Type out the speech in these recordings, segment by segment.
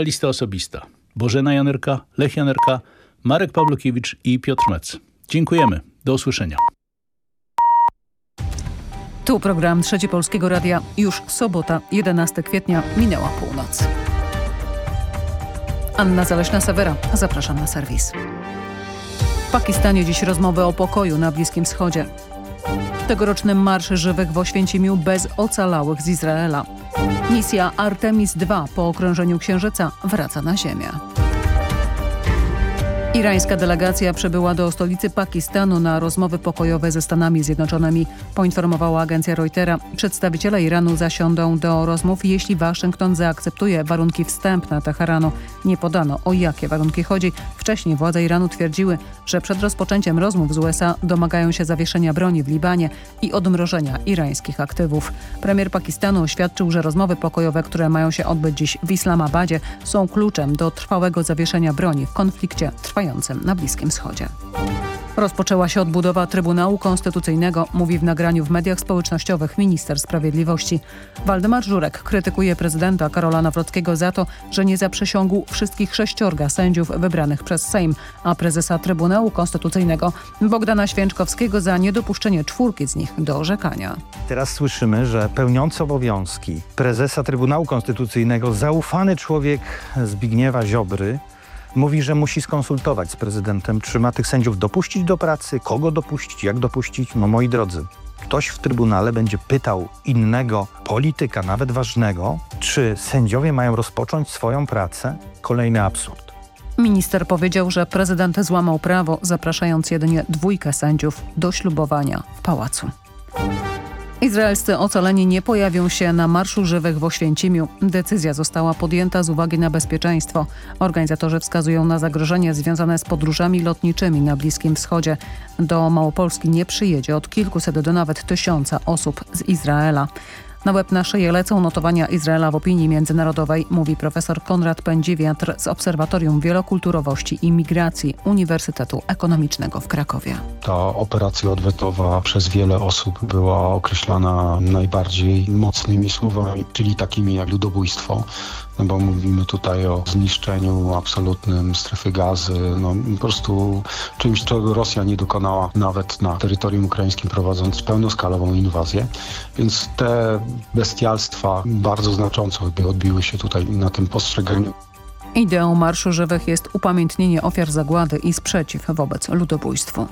Lista osobista. Bożena Janerka, Lech Janerka, Marek Pawlukiewicz i Piotr Mec. Dziękujemy. Do usłyszenia. Tu program Trzeci Polskiego Radia. Już sobota, 11 kwietnia, minęła północ. Anna Zaleśna-Sewera. Zapraszam na serwis. W Pakistanie dziś rozmowy o pokoju na Bliskim Wschodzie. Tegoroczny Marsz Żywych w Oświęcimiu bez ocalałych z Izraela. Misja Artemis II po okrążeniu Księżyca wraca na Ziemię. Irańska delegacja przybyła do stolicy Pakistanu na rozmowy pokojowe ze Stanami Zjednoczonymi, poinformowała agencja Reutera. Przedstawiciele Iranu zasiądą do rozmów, jeśli Waszyngton zaakceptuje warunki wstępne Teheranu. Nie podano o jakie warunki chodzi. Wcześniej władze Iranu twierdziły, że przed rozpoczęciem rozmów z USA domagają się zawieszenia broni w Libanie i odmrożenia irańskich aktywów. Premier Pakistanu oświadczył, że rozmowy pokojowe, które mają się odbyć dziś w Islamabadzie są kluczem do trwałego zawieszenia broni w konflikcie trwającym na Bliskim Wschodzie. Rozpoczęła się odbudowa Trybunału Konstytucyjnego, mówi w nagraniu w mediach społecznościowych minister sprawiedliwości. Waldemar Żurek krytykuje prezydenta Karola Nawrockiego za to, że nie zaprzysiągł wszystkich sześciorga sędziów wybranych przez Sejm, a prezesa Trybunału Konstytucyjnego Bogdana Święczkowskiego za niedopuszczenie czwórki z nich do orzekania. Teraz słyszymy, że pełniący obowiązki prezesa Trybunału Konstytucyjnego, zaufany człowiek Zbigniewa Ziobry, mówi, że musi skonsultować z prezydentem, czy ma tych sędziów dopuścić do pracy, kogo dopuścić, jak dopuścić. No moi drodzy, ktoś w Trybunale będzie pytał innego polityka, nawet ważnego, czy sędziowie mają rozpocząć swoją pracę? Kolejny absurd. Minister powiedział, że prezydent złamał prawo, zapraszając jedynie dwójkę sędziów do ślubowania w pałacu. Izraelscy ocaleni nie pojawią się na Marszu Żywych w Oświęcimiu. Decyzja została podjęta z uwagi na bezpieczeństwo. Organizatorzy wskazują na zagrożenie związane z podróżami lotniczymi na Bliskim Wschodzie. Do Małopolski nie przyjedzie od kilkuset do nawet tysiąca osób z Izraela. Na łeb na szyję lecą notowania Izraela w opinii międzynarodowej, mówi profesor Konrad Pędziwiatr z Obserwatorium Wielokulturowości i Migracji Uniwersytetu Ekonomicznego w Krakowie. Ta operacja odwetowa przez wiele osób była określana najbardziej mocnymi słowami, czyli takimi jak ludobójstwo, bo mówimy tutaj o zniszczeniu absolutnym strefy gazy, no po prostu czymś, czego Rosja nie dokonała nawet na terytorium ukraińskim prowadząc pełnoskalową inwazję. Więc te bestialstwa bardzo znacząco odbiły się tutaj na tym postrzeganiu. Ideą Marszu Żywych jest upamiętnienie ofiar zagłady i sprzeciw wobec ludobójstwu.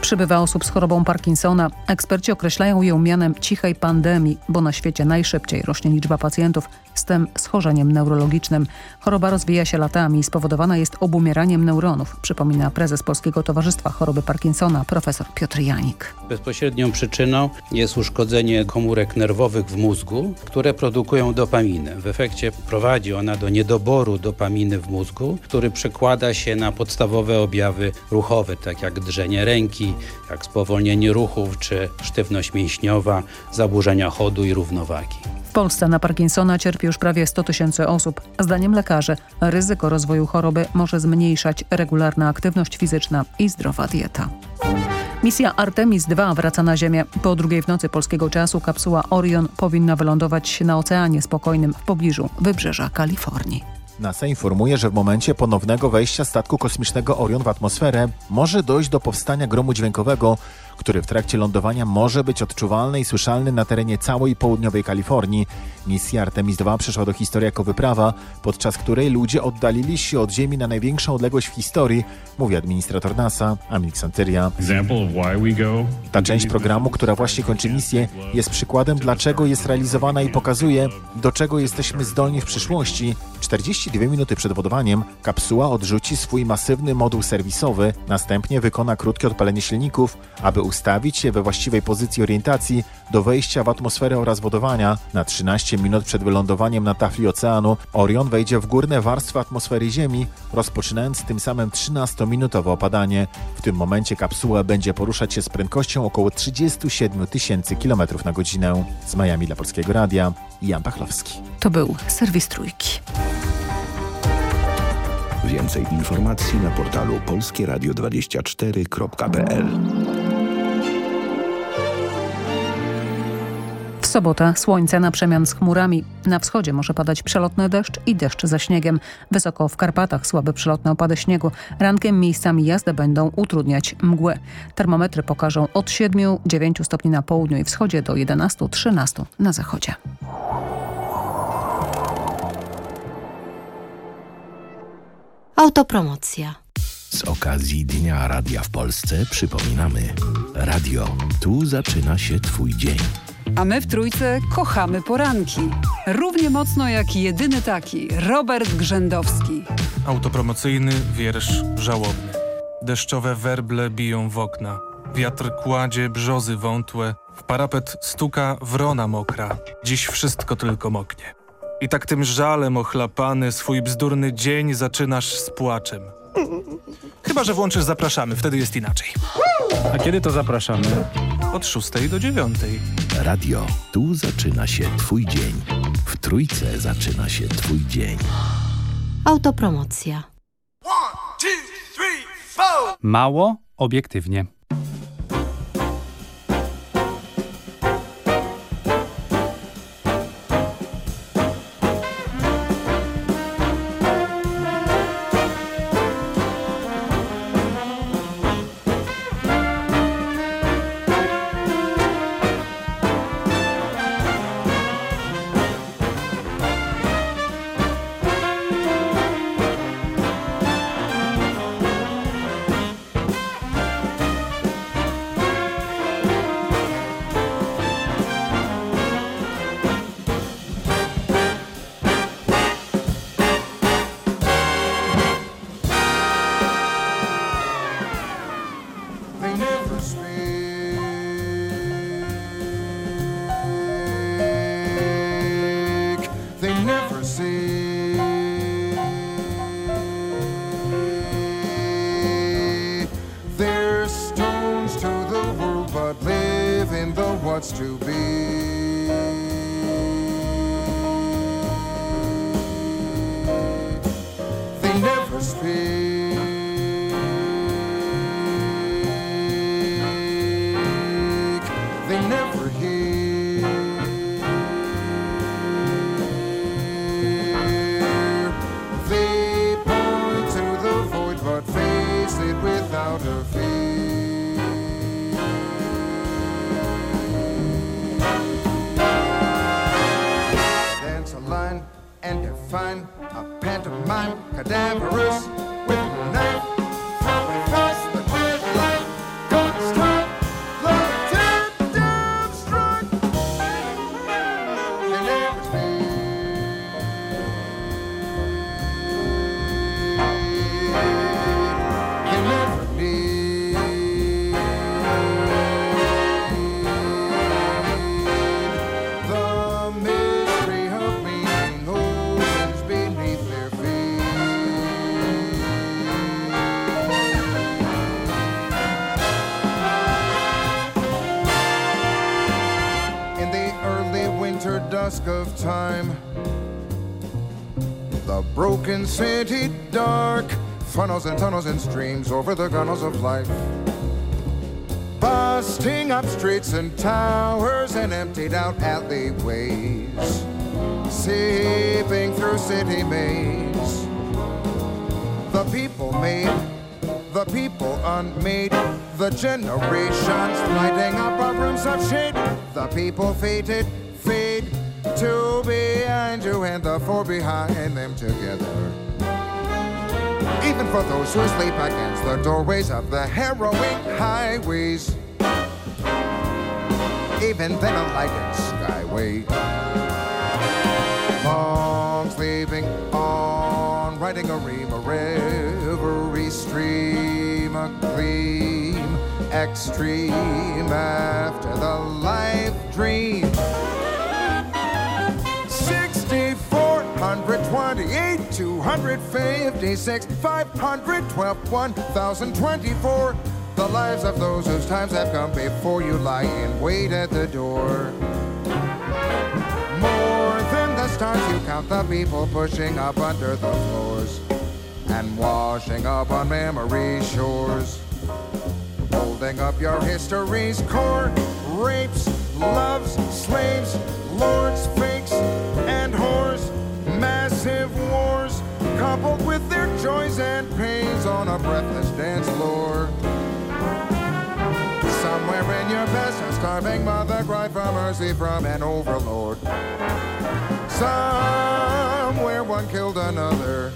Przybywa osób z chorobą Parkinsona. Eksperci określają ją mianem cichej pandemii, bo na świecie najszybciej rośnie liczba pacjentów z tym schorzeniem neurologicznym. Choroba rozwija się latami i spowodowana jest obumieraniem neuronów, przypomina prezes Polskiego Towarzystwa Choroby Parkinsona profesor Piotr Janik. Bezpośrednią przyczyną jest uszkodzenie komórek nerwowych w mózgu, które produkują dopaminę. W efekcie prowadzi ona do niedoboru dopaminy w mózgu, który przekłada się na podstawowe objawy ruchowe, tak jak drżenie ręki, jak spowolnienie ruchów czy sztywność mięśniowa, zaburzenia chodu i równowagi. W Polsce na Parkinsona cierpi już prawie 100 tysięcy osób. Zdaniem lekarzy ryzyko rozwoju choroby może zmniejszać regularna aktywność fizyczna i zdrowa dieta. Misja Artemis II wraca na Ziemię. Po drugiej w nocy polskiego czasu kapsuła Orion powinna wylądować na Oceanie Spokojnym w pobliżu wybrzeża Kalifornii. NASA informuje, że w momencie ponownego wejścia statku kosmicznego Orion w atmosferę może dojść do powstania gromu dźwiękowego, który w trakcie lądowania może być odczuwalny i słyszalny na terenie całej południowej Kalifornii. Misja Artemis II przeszła do historii jako wyprawa, podczas której ludzie oddalili się od Ziemi na największą odległość w historii, mówi administrator NASA, Amit Santeria. Ta część programu, która właśnie kończy misję, jest przykładem, dlaczego jest realizowana i pokazuje, do czego jesteśmy zdolni w przyszłości. 42 minuty przed wodowaniem kapsuła odrzuci swój masywny moduł serwisowy, następnie wykona krótkie odpalenie silników, aby ustawić się we właściwej pozycji orientacji do wejścia w atmosferę oraz wodowania. Na 13 minut przed wylądowaniem na tafli oceanu Orion wejdzie w górne warstwy atmosfery Ziemi, rozpoczynając tym samym 13-minutowe opadanie. W tym momencie kapsuła będzie poruszać się z prędkością około 37 tysięcy km na godzinę. Z Miami dla Polskiego Radia, Jan Pachlowski. To był serwis Trójki. Więcej informacji na portalu polskieradio24.pl sobota słońce na przemian z chmurami. Na wschodzie może padać przelotny deszcz i deszcz ze śniegiem. Wysoko w Karpatach słabe przelotne opady śniegu. Rankiem miejscami jazdę będą utrudniać mgły. Termometry pokażą od 7-9 stopni na południu i wschodzie do 11-13 na zachodzie. Autopromocja. Z okazji Dnia Radia w Polsce przypominamy. Radio, tu zaczyna się Twój dzień. A my w Trójce kochamy poranki. Równie mocno jak jedyny taki, Robert Grzędowski. Autopromocyjny wiersz żałobny. Deszczowe werble biją w okna. Wiatr kładzie brzozy wątłe. W parapet stuka wrona mokra. Dziś wszystko tylko moknie. I tak tym żalem ochlapany swój bzdurny dzień zaczynasz z płaczem. Chyba, że włączysz zapraszamy, wtedy jest inaczej. A kiedy to zapraszamy? Od 6 do 9. Radio, tu zaczyna się Twój dzień. W Trójce zaczyna się Twój dzień. Autopromocja. Mało obiektywnie. City dark, funnels and tunnels and streams over the gunnels of life. Busting up streets and towers and emptied out alleyways, seeping through city maze. The people made, the people unmade, the generations lighting up our rooms of shade. The people fated, and the four behind them together. Even for those who sleep against the doorways of the harrowing highways. Even then a lighted skyway. Long sleeping on, riding a ream, a reverie stream, a gleam, extreme 256, 512, 1024. The lives of those whose times have come before you lie in wait at the door. More than the stars, you count the people pushing up under the floors and washing up on memory shores. Holding up your history's core, rapes, loves, slaves, lords, fakes, and whores. Massive wars coupled with their joys and pains on a breathless dance floor. Somewhere in your past, a starving mother cried for mercy from an overlord. Somewhere one killed another.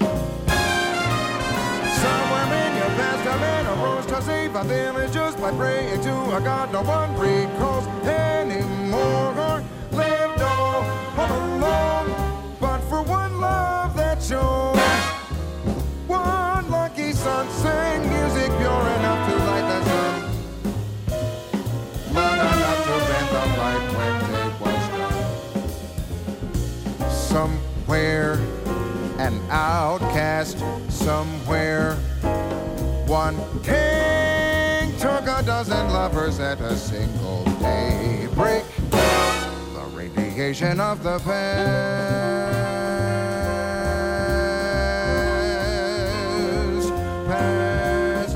Somewhere in your past, a man arose to save a village just by praying to a god no one recalls anymore. Or lived all alone, but for one love that shone. Somewhere an outcast, somewhere one king took a dozen lovers at a single daybreak. The radiation of the past,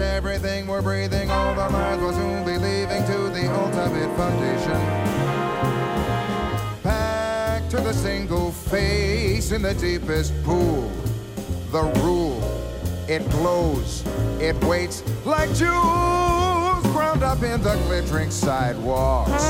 everything we're breathing, all the lives will soon be leaving to the ultimate foundation. Back to the single face in the deepest pool. The rule, it glows, it waits like jewels ground up in the glittering sidewalks.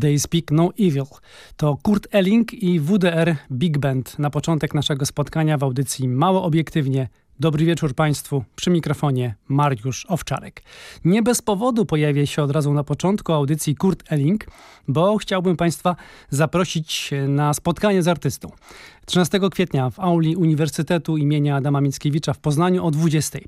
They Speak No Evil. To Kurt Elling i WDR Big Band na początek naszego spotkania w audycji Mało Obiektywnie. Dobry wieczór Państwu. Przy mikrofonie Mariusz Owczarek. Nie bez powodu pojawia się od razu na początku audycji Kurt Elling, bo chciałbym Państwa zaprosić na spotkanie z artystą. 13 kwietnia w auli Uniwersytetu imienia Adama Mickiewicza w Poznaniu o 20.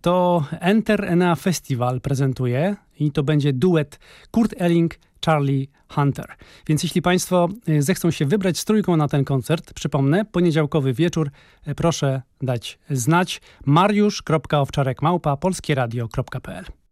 To Enter Enea Festival prezentuje i to będzie duet Kurt Elling, Charlie Hunter. Więc jeśli Państwo y, zechcą się wybrać z trójką na ten koncert, przypomnę, poniedziałkowy wieczór, y, proszę dać znać mariusz.owczarek.małpa polskieradio.pl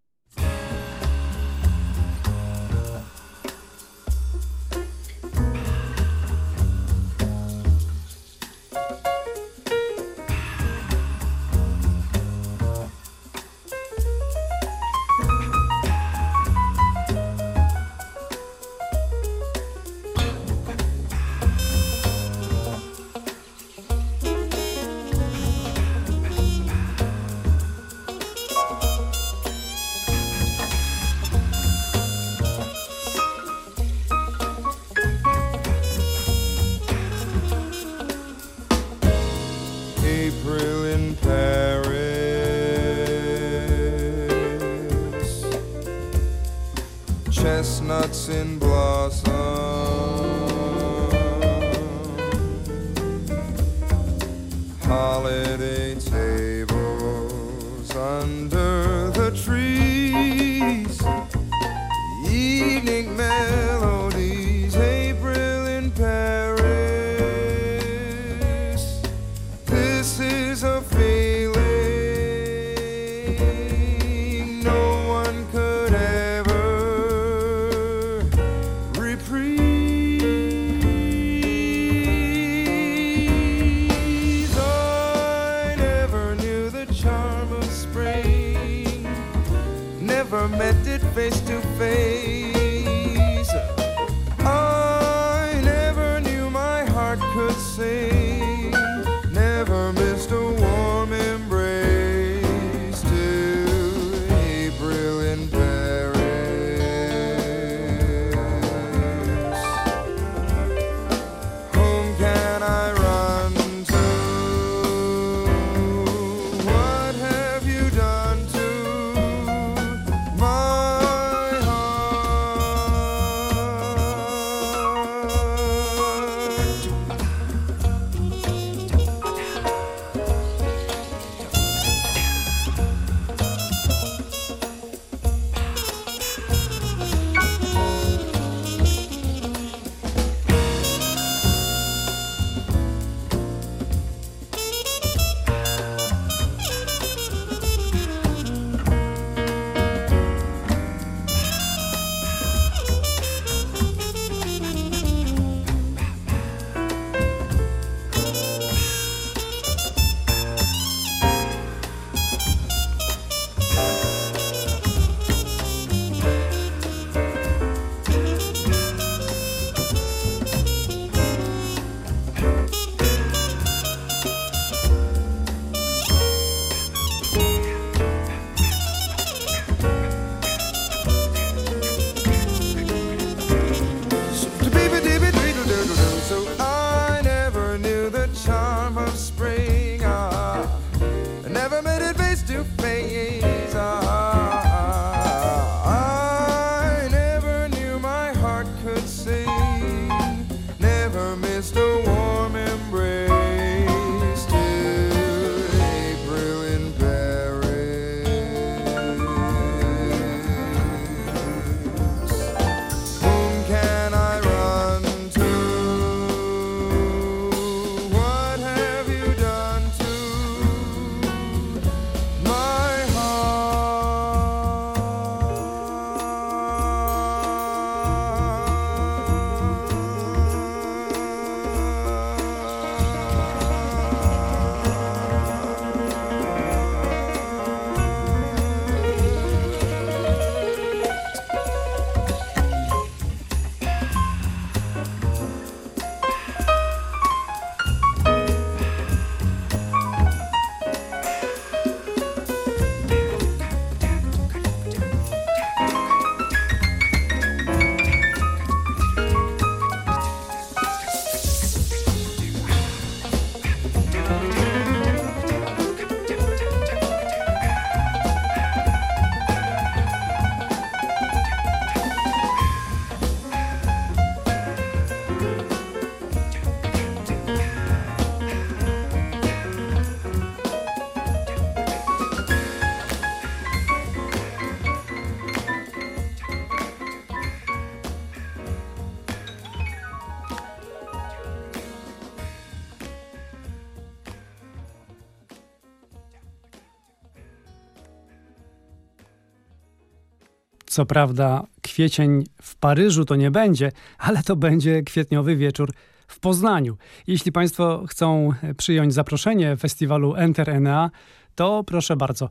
Co prawda kwiecień w Paryżu to nie będzie, ale to będzie kwietniowy wieczór w Poznaniu. Jeśli Państwo chcą przyjąć zaproszenie festiwalu Enter Enea, to proszę bardzo.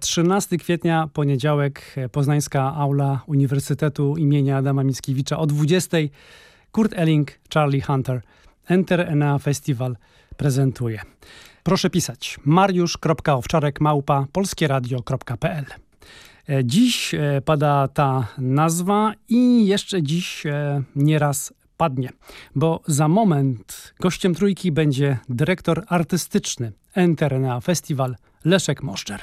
13 kwietnia, poniedziałek, poznańska aula Uniwersytetu imienia Adama Mickiewicza o 20. Kurt Elling, Charlie Hunter. Enter Enea Festival prezentuje. Proszę pisać mariusz.owczarek małpa polskieradio.pl Dziś pada ta nazwa i jeszcze dziś nieraz padnie, bo za moment gościem trójki będzie dyrektor artystyczny Enter na festiwal Leszek Moszczer.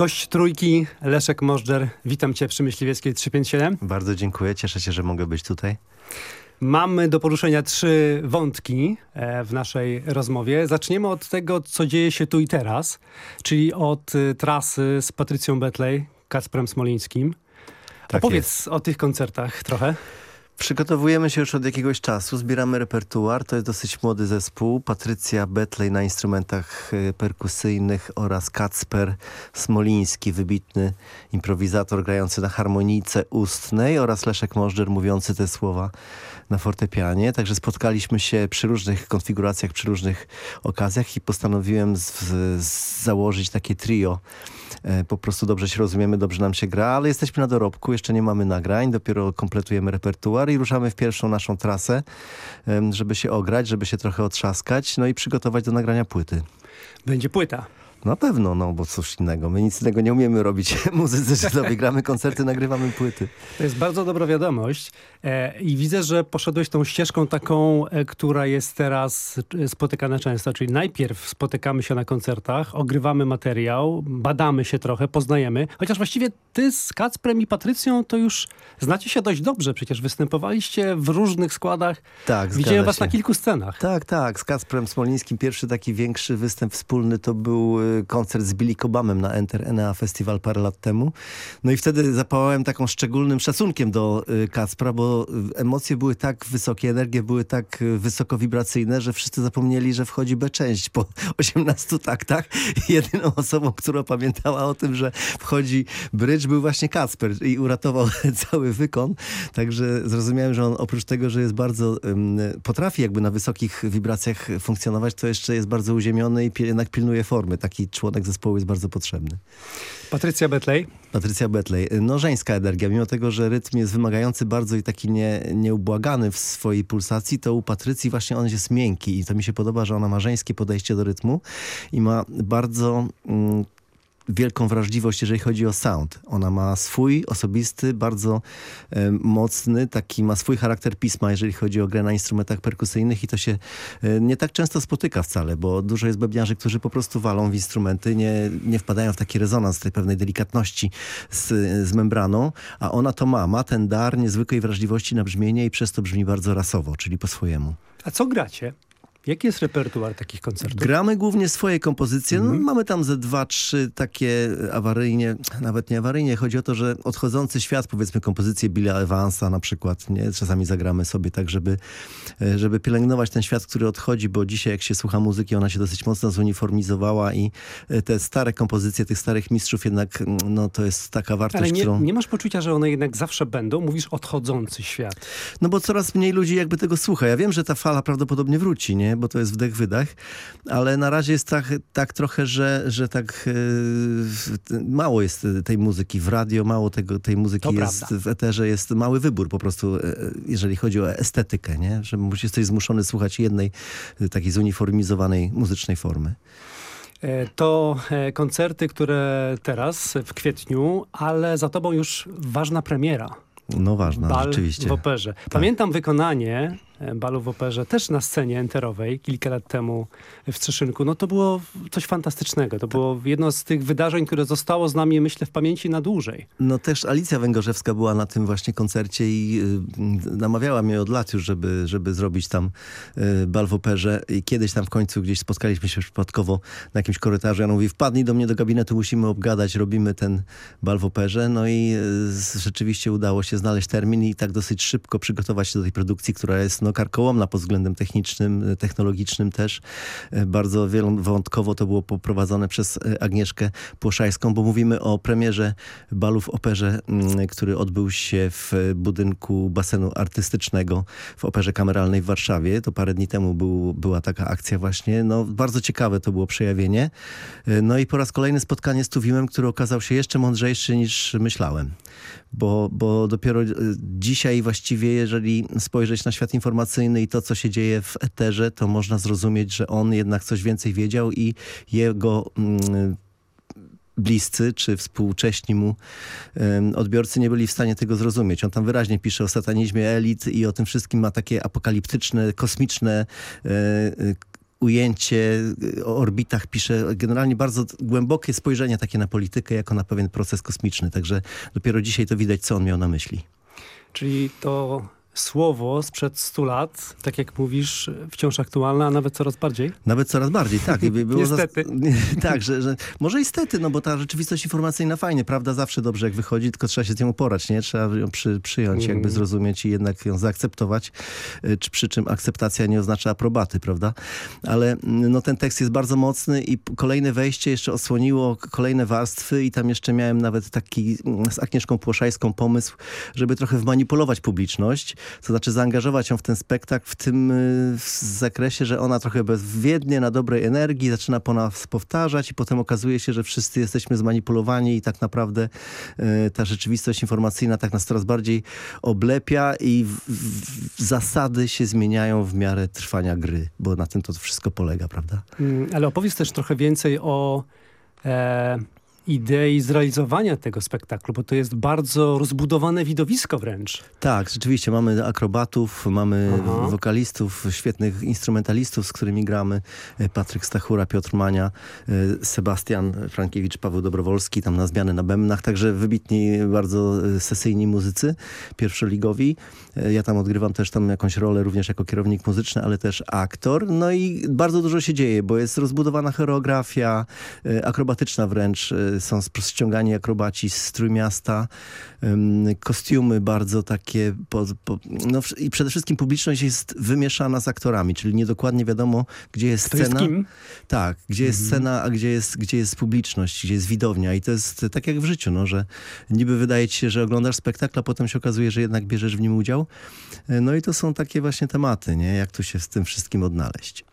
Gość trójki, Leszek Możdżer. Witam cię przy Myśliwieckiej 357. Bardzo dziękuję, cieszę się, że mogę być tutaj. Mamy do poruszenia trzy wątki e, w naszej rozmowie. Zaczniemy od tego, co dzieje się tu i teraz, czyli od y, trasy z Patrycją Betlej, Kacprem Smolińskim. Tak Opowiedz jest. o tych koncertach trochę. Przygotowujemy się już od jakiegoś czasu, zbieramy repertuar. To jest dosyć młody zespół. Patrycja Betlej na instrumentach y, perkusyjnych oraz Kacper Smoliński, wybitny improwizator grający na harmonijce ustnej oraz Leszek Możdżer mówiący te słowa na fortepianie. Także spotkaliśmy się przy różnych konfiguracjach, przy różnych okazjach i postanowiłem z, z założyć takie trio po prostu dobrze się rozumiemy, dobrze nam się gra, ale jesteśmy na dorobku, jeszcze nie mamy nagrań, dopiero kompletujemy repertuar i ruszamy w pierwszą naszą trasę, żeby się ograć, żeby się trochę otrzaskać, no i przygotować do nagrania płyty. Będzie płyta. Na pewno, no bo cóż innego. My nic innego nie umiemy robić. Muzycy sobie gramy koncerty, nagrywamy płyty. To jest bardzo dobra wiadomość e, i widzę, że poszedłeś tą ścieżką taką, e, która jest teraz e, spotykana często, czyli najpierw spotykamy się na koncertach, ogrywamy materiał, badamy się trochę, poznajemy, chociaż właściwie ty z Kacprem i Patrycją to już znacie się dość dobrze, przecież występowaliście w różnych składach. Tak, Widziałem was się. na kilku scenach. Tak, tak, z Kacprem Smolińskim pierwszy taki większy występ wspólny to był koncert z Billy Cobamem na Enter Enea Festival parę lat temu. No i wtedy zapałałem taką szczególnym szacunkiem do y, Kacpra, bo y, emocje były tak wysokie, energie były tak y, wysoko wibracyjne, że wszyscy zapomnieli, że wchodzi B-część po 18 taktach. Jedyną osobą, która pamiętała o tym, że wchodzi bridge był właśnie Kacper i uratował cały wykon. Także zrozumiałem, że on oprócz tego, że jest bardzo, potrafi jakby na wysokich wibracjach funkcjonować, to jeszcze jest bardzo uziemiony i jednak pilnuje formy. Taki taki członek zespołu jest bardzo potrzebny. Patrycja Betley. Patrycja Betley. No żeńska energia. Mimo tego, że rytm jest wymagający bardzo i taki nie, nieubłagany w swojej pulsacji, to u Patrycji właśnie on jest miękki i to mi się podoba, że ona ma żeńskie podejście do rytmu i ma bardzo mm, wielką wrażliwość, jeżeli chodzi o sound. Ona ma swój osobisty, bardzo e, mocny, taki ma swój charakter pisma, jeżeli chodzi o grę na instrumentach perkusyjnych i to się e, nie tak często spotyka wcale, bo dużo jest bębniarzy, którzy po prostu walą w instrumenty, nie, nie wpadają w taki rezonans tej pewnej delikatności z, z membraną, a ona to ma. Ma ten dar niezwykłej wrażliwości na brzmienie i przez to brzmi bardzo rasowo, czyli po swojemu. A co gracie? Jaki jest repertuar takich koncertów? Gramy głównie swoje kompozycje. Mm -hmm. no, mhm. mamy tam ze dwa, trzy takie awaryjnie, nawet nie awaryjnie. Chodzi o to, że odchodzący świat, powiedzmy kompozycje Billa Evansa na przykład, nie? czasami zagramy sobie tak, żeby, e, żeby pielęgnować ten świat, który odchodzi, bo dzisiaj jak się słucha muzyki, ona się dosyć mocno zuniformizowała i e, te stare kompozycje tych starych mistrzów jednak, mm, no to jest taka wartość, Ale nie, którą... nie masz poczucia, że one jednak zawsze będą? Mówisz odchodzący świat. No bo coraz mniej ludzi jakby tego słucha. Ja wiem, że ta fala prawdopodobnie wróci, nie? Bo to jest wdech-wydech, ale na razie jest tak, tak trochę, że, że tak e, mało jest tej muzyki w radio, mało tego, tej muzyki to jest prawda. w eterze, jest mały wybór po prostu, e, jeżeli chodzi o estetykę, nie? Że jesteś zmuszony słuchać jednej e, takiej zuniformizowanej muzycznej formy. To koncerty, które teraz w kwietniu, ale za tobą już ważna premiera. No ważna, Bal rzeczywiście. w operze. Tak. Pamiętam wykonanie E, balu w operze, też na scenie enterowej kilka lat temu w Trzeszynku, no to było coś fantastycznego. To było jedno z tych wydarzeń, które zostało z nami, myślę, w pamięci na dłużej. No też Alicja Węgorzewska była na tym właśnie koncercie i y, namawiała mnie od lat już, żeby, żeby zrobić tam y, bal w operze. I kiedyś tam w końcu gdzieś spotkaliśmy się przypadkowo na jakimś korytarzu. Ja mówię, wpadnij do mnie do gabinetu, musimy obgadać, robimy ten bal w operze. No i y, rzeczywiście udało się znaleźć termin i tak dosyć szybko przygotować się do tej produkcji, która jest no, no, karkołomna pod względem technicznym, e, technologicznym też. E, bardzo wielowątkowo to było poprowadzone przez e, Agnieszkę Płoszajską, bo mówimy o premierze balu w operze, mm, który odbył się w budynku basenu artystycznego w Operze Kameralnej w Warszawie. To parę dni temu był, była taka akcja właśnie. No, bardzo ciekawe to było przejawienie. No i po raz kolejny spotkanie z Tuwimem, który okazał się jeszcze mądrzejszy niż myślałem bo, bo dopiero e, dzisiaj właściwie, jeżeli spojrzeć na świat informacyjny i to, co się dzieje w eterze, to można zrozumieć, że on jednak coś więcej wiedział i jego mm, bliscy czy współcześni mu odbiorcy nie byli w stanie tego zrozumieć. On tam wyraźnie pisze o satanizmie elit i o tym wszystkim ma takie apokaliptyczne, kosmiczne e, ujęcie o orbitach, pisze generalnie bardzo głębokie spojrzenie takie na politykę jako na pewien proces kosmiczny. Także dopiero dzisiaj to widać, co on miał na myśli. Czyli to słowo sprzed 100 lat, tak jak mówisz, wciąż aktualne, a nawet coraz bardziej? Nawet coraz bardziej, tak. Niestety. Tak, że, że może niestety, no bo ta rzeczywistość informacyjna fajnie, prawda, zawsze dobrze jak wychodzi, tylko trzeba się z nią uporać, nie? Trzeba ją przy, przyjąć, mm. jakby zrozumieć i jednak ją zaakceptować, y, czy przy czym akceptacja nie oznacza aprobaty, prawda? Ale mm, no ten tekst jest bardzo mocny i kolejne wejście jeszcze osłoniło kolejne warstwy i tam jeszcze miałem nawet taki mm, z Agnieszką Płoszajską pomysł, żeby trochę wmanipulować publiczność, to znaczy zaangażować ją w ten spektakl w tym y, w zakresie, że ona trochę bezwiednie, na dobrej energii zaczyna po nas powtarzać i potem okazuje się, że wszyscy jesteśmy zmanipulowani i tak naprawdę y, ta rzeczywistość informacyjna tak nas coraz bardziej oblepia i w, w, zasady się zmieniają w miarę trwania gry, bo na tym to wszystko polega, prawda? Mm, ale opowiedz też trochę więcej o e, idei zrealizowania tego spektaklu, bo to jest bardzo rozbudowane widowisko wręcz. Tak, rzeczywiście mamy akrobatów, mamy Aha. wokalistów, świetnych instrumentalistów, z którymi gramy. E, Patryk Stachura, Piotr Mania, e, Sebastian Frankiewicz, Paweł Dobrowolski, tam na zmianę na bębnach, także wybitni, bardzo e, sesyjni muzycy, pierwszoligowi. Ja tam odgrywam też tam jakąś rolę również jako kierownik muzyczny, ale też aktor. No i bardzo dużo się dzieje, bo jest rozbudowana choreografia, akrobatyczna wręcz, są ściągani akrobaci z Trójmiasta, kostiumy bardzo takie, po, po, no i przede wszystkim publiczność jest wymieszana z aktorami, czyli niedokładnie wiadomo, gdzie jest Kto scena. Jest kim? Tak, gdzie jest mhm. scena, a gdzie jest, gdzie jest publiczność, gdzie jest widownia i to jest tak jak w życiu, no, że niby wydaje ci się, że oglądasz spektakl, a potem się okazuje, że jednak bierzesz w nim udział. E, no i to są takie właśnie tematy, nie? Jak tu się z tym wszystkim odnaleźć.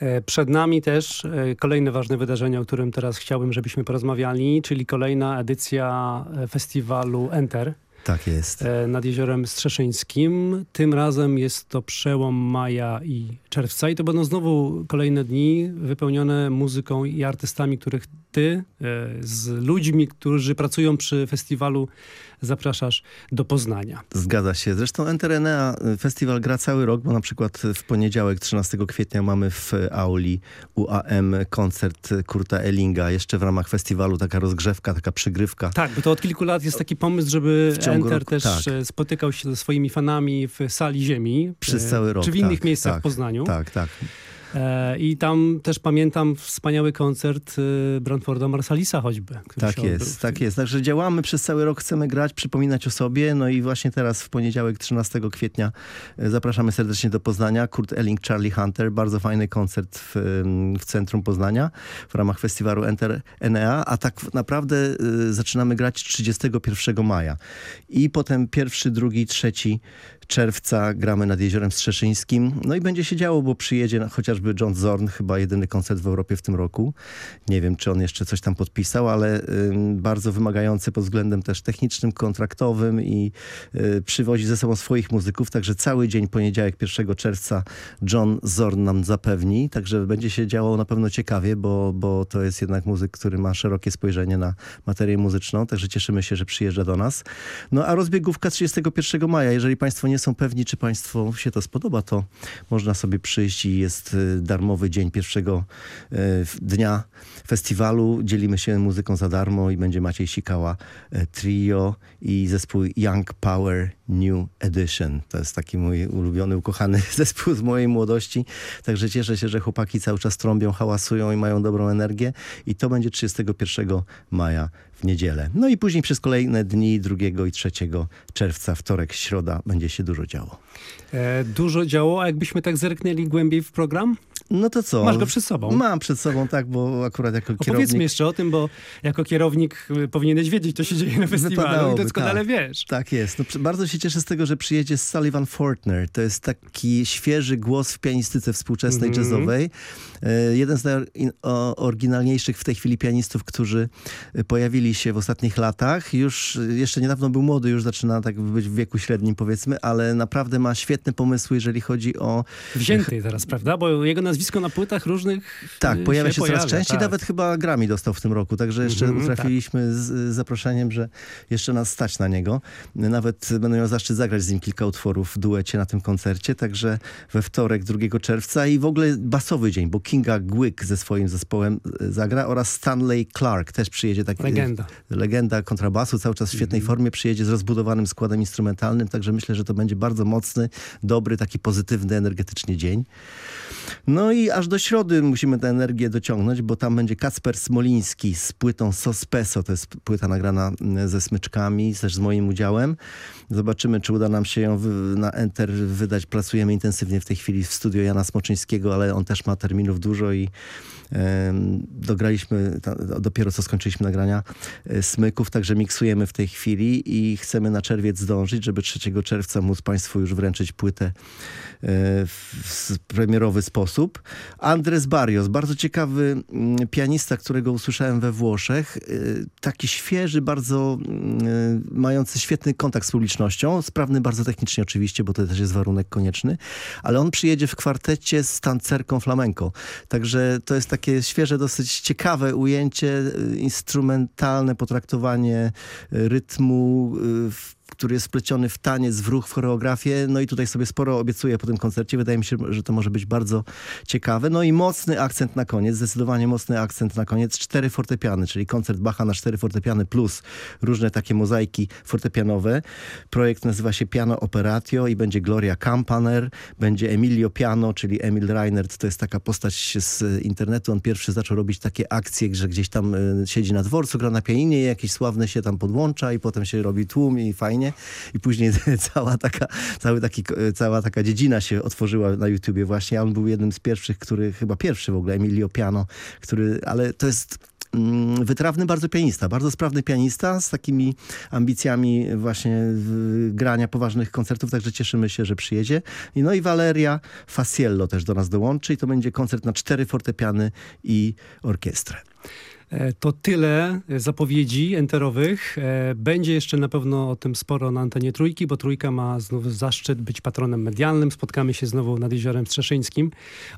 E, przed nami też e, kolejne ważne wydarzenie, o którym teraz chciałbym, żebyśmy porozmawiali, czyli kolejna edycja e, festiwalu Enter. Tak jest. Nad Jeziorem Strzeszyńskim. Tym razem jest to przełom maja i czerwca i to będą znowu kolejne dni wypełnione muzyką i artystami, których ty z ludźmi, którzy pracują przy festiwalu zapraszasz do Poznania. Zgadza się. Zresztą Enterenea y, festiwal gra cały rok, bo na przykład w poniedziałek 13 kwietnia mamy w auli UAM koncert Kurta Ellinga. Jeszcze w ramach festiwalu taka rozgrzewka, taka przygrywka. Tak, bo to od kilku lat jest taki pomysł, żeby Enter roku, też tak. E, spotykał się ze swoimi fanami w sali ziemi. Przez cały rok. Czy w innych tak, miejscach tak, w Poznaniu. Tak, tak. E, I tam też pamiętam wspaniały koncert y, Brandforda Marsalisa choćby. Tak jest, tak jest. Także działamy przez cały rok, chcemy grać, przypominać o sobie. No i właśnie teraz w poniedziałek 13 kwietnia e, zapraszamy serdecznie do Poznania. Kurt Elling, Charlie Hunter. Bardzo fajny koncert w, w centrum Poznania w ramach festiwalu Enter Enea. A tak naprawdę y, zaczynamy grać 31 maja. I potem pierwszy, drugi, trzeci czerwca gramy nad Jeziorem Strzeszyńskim. No i będzie się działo, bo przyjedzie chociażby John Zorn, chyba jedyny koncert w Europie w tym roku. Nie wiem, czy on jeszcze coś tam podpisał, ale bardzo wymagający pod względem też technicznym, kontraktowym i y, przywozi ze sobą swoich muzyków, także cały dzień, poniedziałek 1 czerwca John Zorn nam zapewni, także będzie się działo na pewno ciekawie, bo, bo to jest jednak muzyk, który ma szerokie spojrzenie na materię muzyczną, także cieszymy się, że przyjeżdża do nas. No a rozbiegówka 31 maja, jeżeli Państwo nie nie są pewni, czy Państwu się to spodoba, to można sobie przyjść i jest y, darmowy dzień pierwszego y, dnia festiwalu. Dzielimy się muzyką za darmo i będzie Maciej Sikała y, trio i zespół Young Power New Edition. To jest taki mój ulubiony, ukochany zespół z mojej młodości. Także cieszę się, że chłopaki cały czas trąbią, hałasują i mają dobrą energię. I to będzie 31 maja w niedzielę. No i później przez kolejne dni 2 i 3 czerwca, wtorek, środa będzie się dużo działo. E, dużo działo, a jakbyśmy tak zerknęli głębiej w program? No to co? Masz go przed sobą. Mam przed sobą, tak, bo akurat jako kierownik... Opowiedzmy jeszcze o tym, bo jako kierownik y, powinieneś wiedzieć, co się dzieje na festiwalu i doskonale tak, wiesz. Tak jest. No, bardzo się cieszę z tego, że przyjedzie Sullivan Fortner. To jest taki świeży głos w pianistyce współczesnej mm -hmm. jazzowej. E, jeden z najoryginalniejszych w tej chwili pianistów, którzy pojawili się w ostatnich latach. Już jeszcze niedawno był młody, już zaczyna tak być w wieku średnim powiedzmy, ale naprawdę ma świetne pomysły, jeżeli chodzi o... Wzięty teraz, prawda? Bo jego nazwisko na płytach różnych Tak, y, pojawia się, pojawia, coraz częściej, tak. nawet chyba Grammy dostał w tym roku, także jeszcze Mhm, trafiliśmy z zaproszeniem, że jeszcze nas stać na niego. Nawet będę miał zaszczyt zagrać z nim kilka utworów w duecie na tym koncercie, także we wtorek 2 czerwca i w ogóle basowy dzień, bo Kinga Gwyk ze swoim zespołem e, zagra oraz Stanley Clark też przyjedzie. Taki, Legenda. Legenda kontrabasu, cały czas w świetnej formie, przyjedzie z rozbudowanym składem instrumentalnym, także myślę, że to będzie bardzo mocny, dobry, taki pozytywny, energetycznie dzień. No i aż do środy musimy tę energię dociągnąć, bo tam będzie Kacper Smoliński z płytą Sospeso. To jest płyta nagrana mm, ze smyczkami, też z moim udziałem. Zobaczymy, czy uda nam się ją na Enter wydać. Pracujemy intensywnie w tej chwili w studio Jana Smoczyńskiego, ale on też ma terminów dużo i dograliśmy, dopiero co skończyliśmy nagrania e, smyków, także miksujemy w tej chwili i chcemy na czerwiec zdążyć, żeby 3 czerwca móc Państwu już wręczyć płytę e, w premierowy sposób. Andres Barrios, bardzo ciekawy mm, pianista, którego usłyszałem we Włoszech. Y, Taki świeży, bardzo mm, mający świetny kontakt z publicznością. Sprawny bardzo technicznie oczywiście, bo to też jest warunek konieczny. Ale on przyjedzie w kwartecie z tancerką flamenco. Także to jest takie świeże, dosyć ciekawe ujęcie, y, instrumentalne potraktowanie y, rytmu, y, w który jest wpleciony w taniec, w ruch, w choreografię. No i tutaj sobie sporo obiecuję po tym koncercie. Wydaje mi się, że to może być bardzo ciekawe. No i mocny akcent na koniec, zdecydowanie mocny akcent na koniec. Cztery fortepiany, czyli koncert Bacha na cztery fortepiany plus różne takie mozaiki fortepianowe. Projekt nazywa się Piano Operatio i będzie Gloria Campaner, będzie Emilio Piano, czyli Emil Reinert. To jest taka postać z internetu. On pierwszy zaczął robić takie akcje, że gdzieś tam y, siedzi na dworcu, gra na pianinie, jakiś sławny się tam podłącza i potem się robi tłum i fajnie. I później cała taka, cały taki, cała taka dziedzina się otworzyła na YouTubie właśnie. On był jednym z pierwszych, który, chyba pierwszy w ogóle, Emilio Piano, który, ale to jest mm, wytrawny bardzo pianista, bardzo sprawny pianista z takimi ambicjami właśnie grania poważnych koncertów, także cieszymy się, że przyjedzie. I No i Valeria Faciello też do nas dołączy i to będzie koncert na cztery fortepiany i orkiestrę. E, To tyle zapowiedzi enterowych. E, Będzie jeszcze na pewno o tym sporo na antenie Trójki, bo Trójka ma znów zaszczyt być patronem medialnym. Spotkamy się znowu nad Jeziorem Strzeszyńskim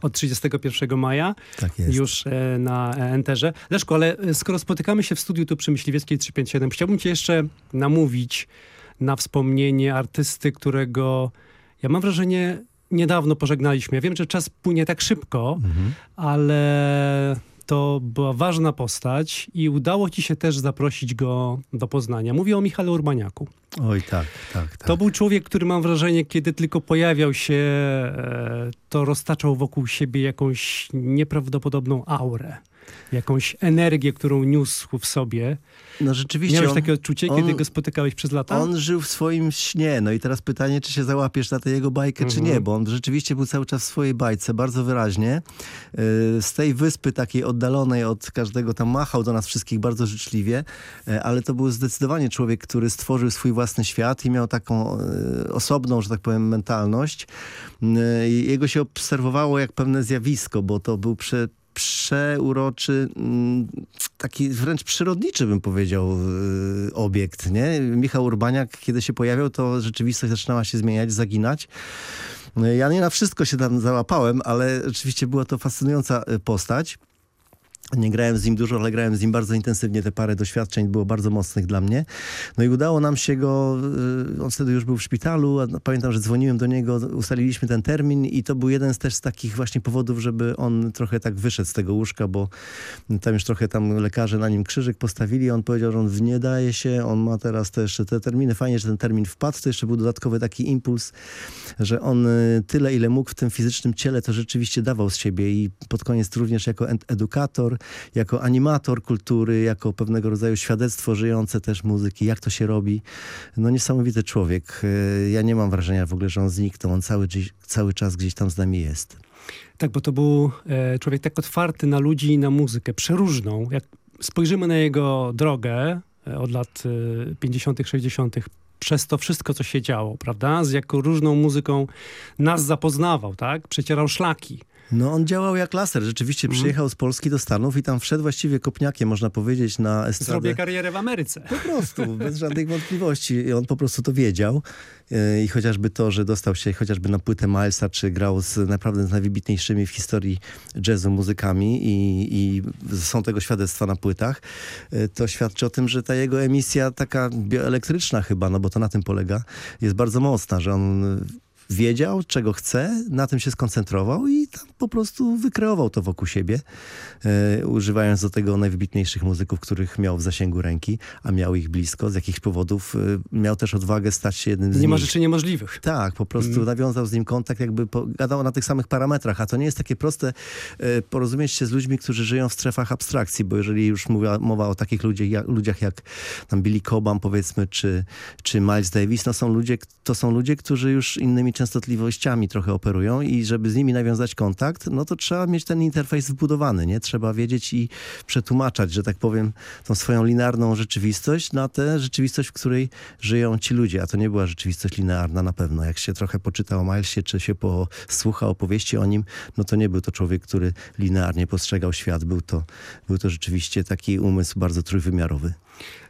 od 31 maja. Tak jest. Już e, na Enterze. Leszku, ale skoro spotykamy się w studiu tu przy Myśliwieckiej 357, chciałbym cię jeszcze namówić na wspomnienie artysty, którego ja mam wrażenie niedawno pożegnaliśmy. Ja wiem, że czas płynie tak szybko, ale to była ważna postać i udało ci się też zaprosić go do Poznania. Mówię o Michale Urbaniaku. Oj, tak, tak, tak. To był człowiek, który mam wrażenie, kiedy tylko pojawiał się, e, to roztaczał wokół siebie jakąś nieprawdopodobną aurę. Jakąś energię, którą niósł w sobie. No rzeczywiście. Miałeś on- takie odczucie, on- kiedy go spotykałeś przez lata? On żył w swoim śnie. No i teraz pytanie, czy się załapiesz na tę jego bajkę, czy Mhm. nie, bo on rzeczywiście był cały czas w swojej bajce, bardzo wyraźnie. Yy, Z tej wyspy takiej oddalonej od każdego tam machał do nas wszystkich bardzo życzliwie, yy, ale to był zdecydowanie człowiek, który stworzył swój własny świat i miał taką yy, osobną, że tak powiem, mentalność. Jego się obserwowało jak pewne zjawisko, bo to był prze, przeuroczy, mm, taki wręcz przyrodniczy bym powiedział yy, obiekt, nie? Michał Urbaniak, kiedy się pojawiał, to rzeczywistość zaczynała się zmieniać, zaginać. Yy, Ja nie na wszystko się tam załapałem, ale rzeczywiście była to fascynująca yy, postać. Nie grałem z nim dużo, ale grałem z nim bardzo intensywnie. Te parę doświadczeń było bardzo mocnych dla mnie. No i udało nam się go, y, on wtedy już był w szpitalu, a pamiętam, że dzwoniłem do niego, ustaliliśmy ten termin i to był jeden z też z takich właśnie powodów, żeby on trochę tak wyszedł z tego łóżka, bo tam już trochę tam lekarze na nim krzyżyk postawili. On powiedział, że on nie daje się, on ma teraz te jeszcze te terminy. Fajnie, że ten termin wpadł. To jeszcze był dodatkowy taki impuls, że on y, tyle, ile mógł w tym fizycznym ciele, to rzeczywiście dawał z siebie i pod koniec również jako ed- jako animator kultury, jako pewnego rodzaju świadectwo żyjące też muzyki, jak to się robi. No niesamowity człowiek. Y, Ja nie mam wrażenia w ogóle, że on zniknął. On cały, cały czas gdzieś tam z nami jest. Tak, bo to był e, człowiek tak otwarty na ludzi i na muzykę, przeróżną. Jak spojrzymy na jego drogę e, od lat e, 50., 60., przez to wszystko, co się działo, prawda? Z jaką różną muzyką nas zapoznawał, tak? Przecierał szlaki. No on działał jak laser. Rzeczywiście Mhm. przyjechał z Polski do Stanów i tam wszedł właściwie kopniakiem, można powiedzieć, na estradę. Zrobię karierę w Ameryce. Po prostu, bez żadnych wątpliwości. I on po prostu to wiedział. Yy, I chociażby to, że dostał się chociażby na płytę Milesa, czy grał z naprawdę z najwybitniejszymi w historii jazzu muzykami i, i są tego świadectwa na płytach, yy, to świadczy o tym, że ta jego emisja taka bioelektryczna chyba, no bo to na tym polega, jest bardzo mocna, że on wiedział, czego chce, na tym się skoncentrował i tam po prostu wykreował to wokół siebie, e, używając do tego najwybitniejszych muzyków, których miał w zasięgu ręki, a miał ich blisko. Z jakichś powodów e, miał też odwagę stać się jednym z Nie ma rzeczy niemożliwych. Tak, po prostu Mm. nawiązał z nim kontakt, jakby gadał na tych samych parametrach, a to nie jest takie proste e, porozumieć się z ludźmi, którzy żyją w strefach abstrakcji, bo jeżeli już mówiła, mowa o takich ludziach, jak, ludziach jak tam Billy Cobham powiedzmy, czy, czy Miles Davis, no są ludzie, to są ludzie, którzy już innymi częstotliwościami trochę operują i żeby z nimi nawiązać kontakt, no to trzeba mieć ten interfejs wbudowany, nie? Trzeba wiedzieć i przetłumaczać, że tak powiem, tą swoją linearną rzeczywistość na tę rzeczywistość, w której żyją ci ludzie, a to nie była rzeczywistość linearna na pewno. Jak się trochę poczyta o Milesie, czy się posłucha opowieści o nim, no to nie był to człowiek, który linearnie postrzegał świat. Był to, był to rzeczywiście taki umysł bardzo trójwymiarowy.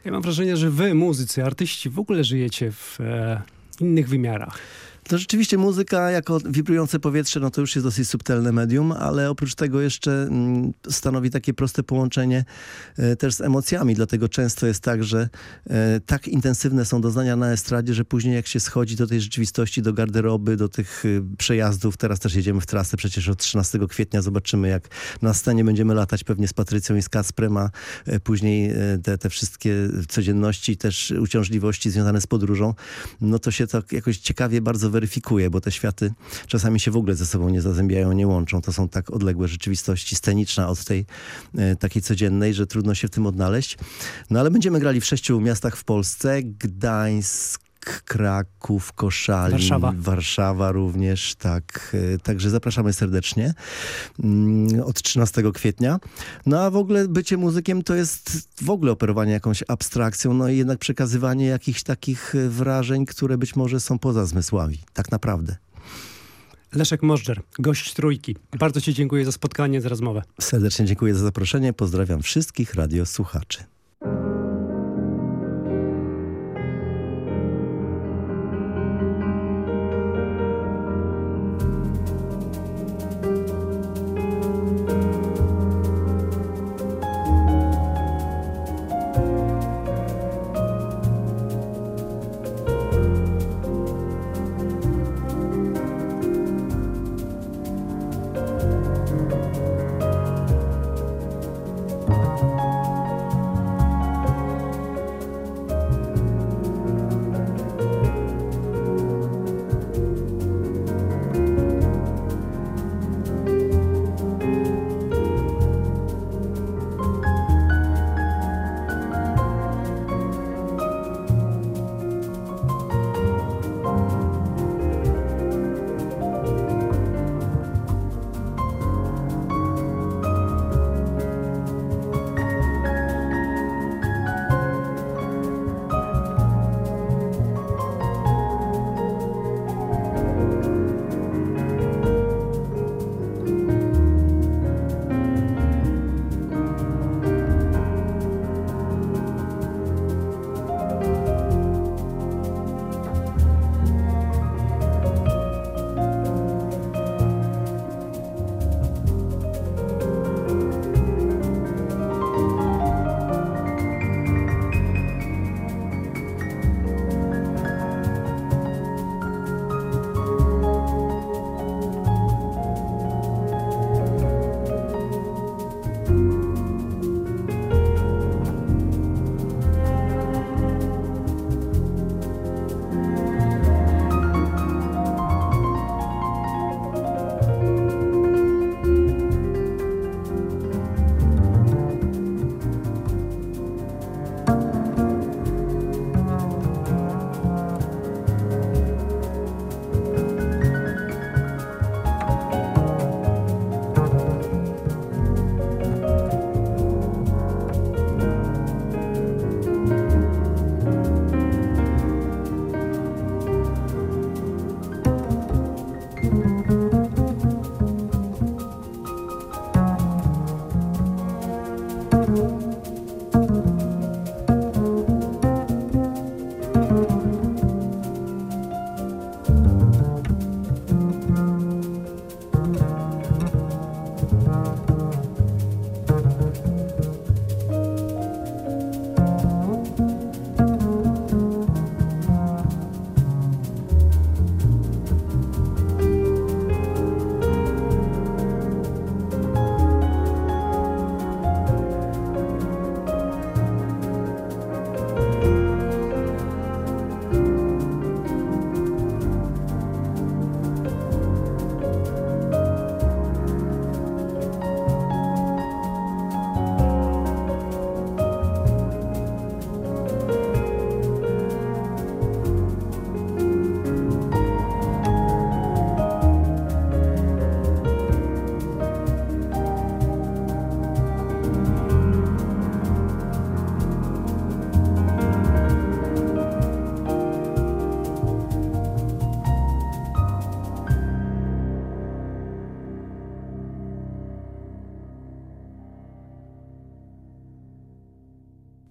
Ja mam wrażenie, że wy, muzycy, artyści, w ogóle żyjecie w e, innych wymiarach. To rzeczywiście muzyka jako wibrujące powietrze, no to już jest dosyć subtelne medium, ale oprócz tego jeszcze mm, stanowi takie proste połączenie e, też z emocjami, dlatego często jest tak, że e, tak intensywne są doznania na estradzie, że później jak się schodzi do tej rzeczywistości, do garderoby, do tych y, przejazdów, teraz też jedziemy w trasę, przecież od 13 kwietnia zobaczymy jak na scenie będziemy latać pewnie z Patrycją i z Kacprem, a e, później te, te wszystkie codzienności, też uciążliwości związane z podróżą, no to się to jakoś ciekawie bardzo weryfikuje, bo te światy czasami się w ogóle ze sobą nie zazębiają, nie łączą. To są tak odległe rzeczywistości, sceniczna od tej e, takiej codziennej, że trudno się w tym odnaleźć. No ale będziemy grali w sześciu miastach w Polsce. Gdańsk, Kraków, Koszalin, Warszawa. Warszawa również, tak. E, Także zapraszamy serdecznie mm, od 13 kwietnia. No a w ogóle bycie muzykiem to jest w ogóle operowanie jakąś abstrakcją, no i jednak przekazywanie jakichś takich e, wrażeń, które być może są poza zmysłami. Tak naprawdę. Leszek Możdżer, gość Trójki. Bardzo ci dziękuję za spotkanie, za rozmowę. Serdecznie dziękuję za zaproszenie. Pozdrawiam wszystkich radiosłuchaczy.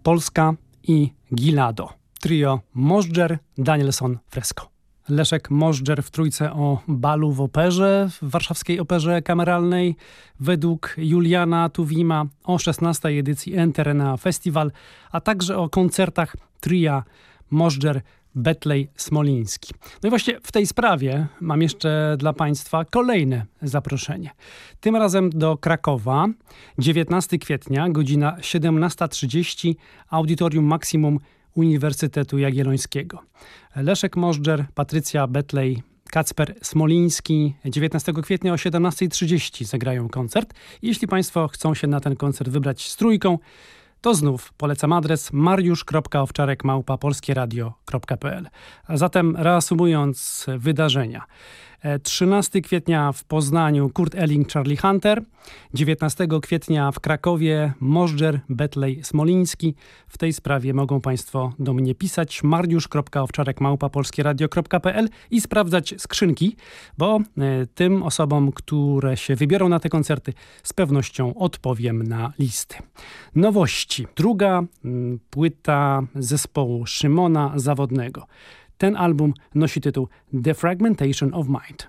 Polska i Gilado. Trio Możdżer, Danielson, Fresco. Leszek Możdżer w trójce o balu w operze, w warszawskiej operze kameralnej, według Juliana Tuwima o 16 edycji Enterena Festival, a także o koncertach tria Możdżer Betlej Smoliński. No i właśnie w tej sprawie mam jeszcze dla Państwa kolejne zaproszenie. Tym razem do Krakowa, 19 kwietnia, godzina 17.30, Audytorium Maksimum Uniwersytetu Jagiellońskiego. Leszek Możdżer, Patrycja Betlej, Kacper Smoliński 19 kwietnia o 17.30 zagrają koncert. Jeśli Państwo chcą się na ten koncert wybrać z trójką, to znów polecam adres mariusz.owczarek.małpa.polskieradio.pl A zatem reasumując wydarzenia. 13 kwietnia w Poznaniu Kurt Elling, Charlie Hunter. 19 kwietnia w Krakowie Możdżer, Betlej Smoliński. W tej sprawie mogą Państwo do mnie pisać mariusz.owczarek.małpa.polskieradio.pl i sprawdzać skrzynki, bo e, tym osobom, które się wybiorą na te koncerty, z pewnością odpowiem na listy. Nowości. Druga płyta zespołu Szymona Zawodnego. Ten album nosi tytuł The Fragmentation of Mind.